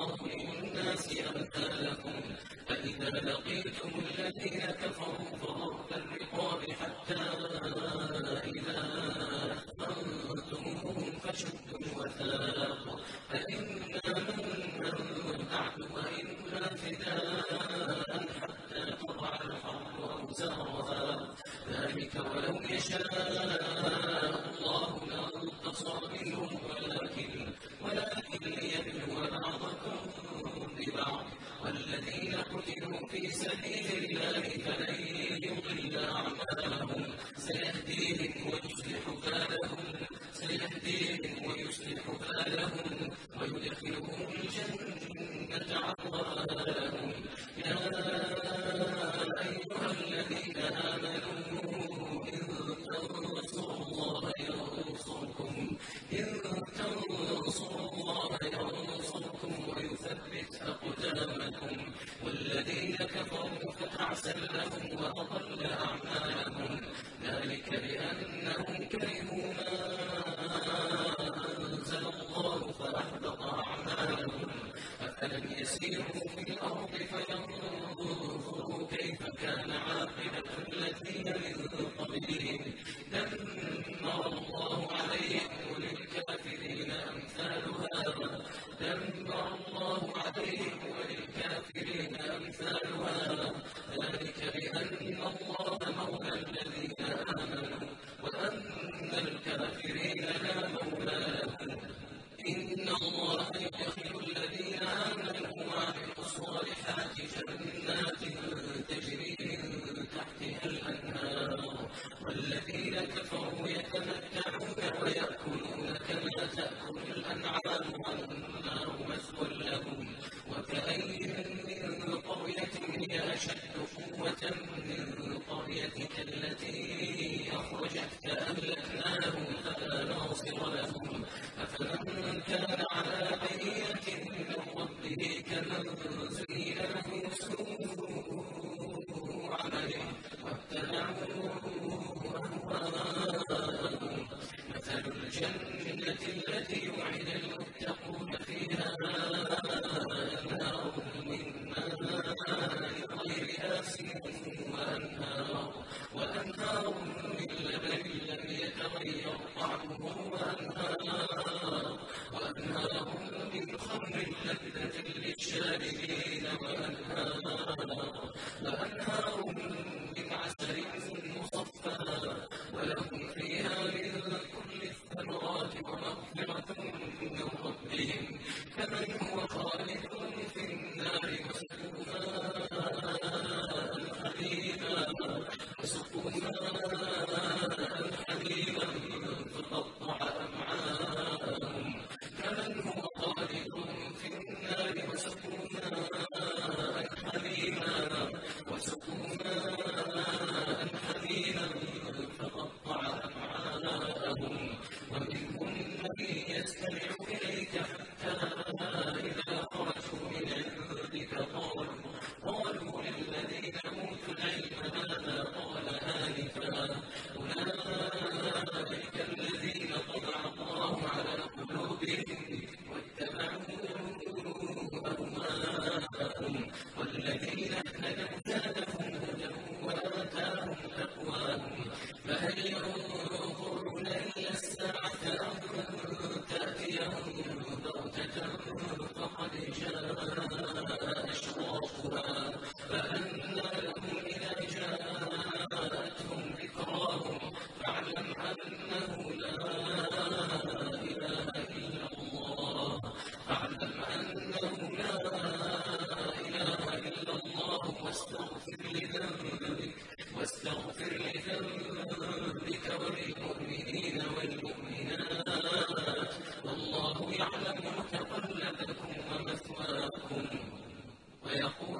alone في الأرض فينظروا كيف كان عاقبة الذين من قبلهم دمر الله عليهم وللكافرين أمثالها دمر الله عليهم وللكافرين أمثالها. ذلك بأن الله التي أخرجت أهلكناهم فلا ناصر لهم. أفمن كان على بينة من ربه كمن زين له سوء عمله. واتبعوا أهواءهم. مثل الجنة التي وعد المتقون. Amen. ويقول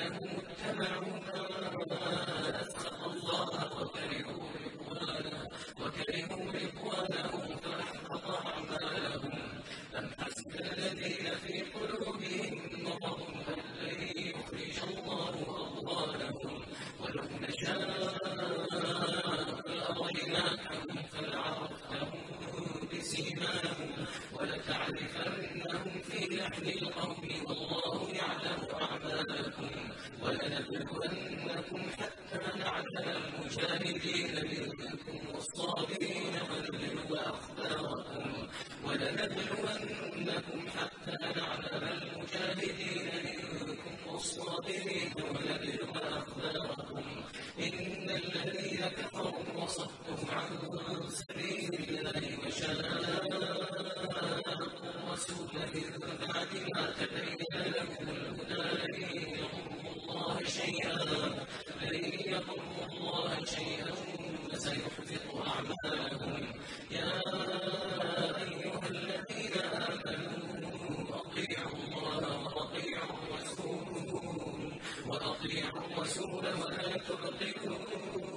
بأنهم وأطيعوا الرسول ولا تبطلوا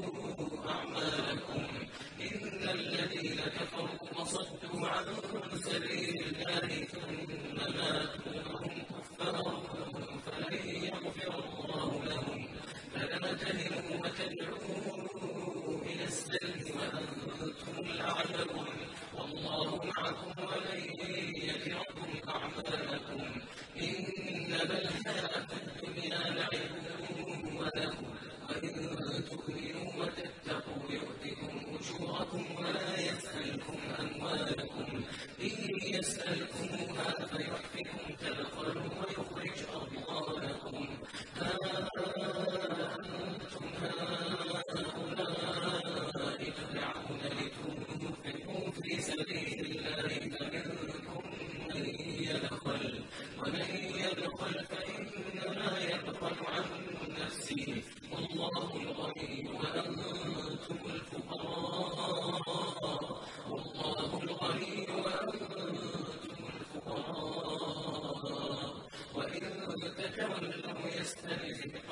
instead of using the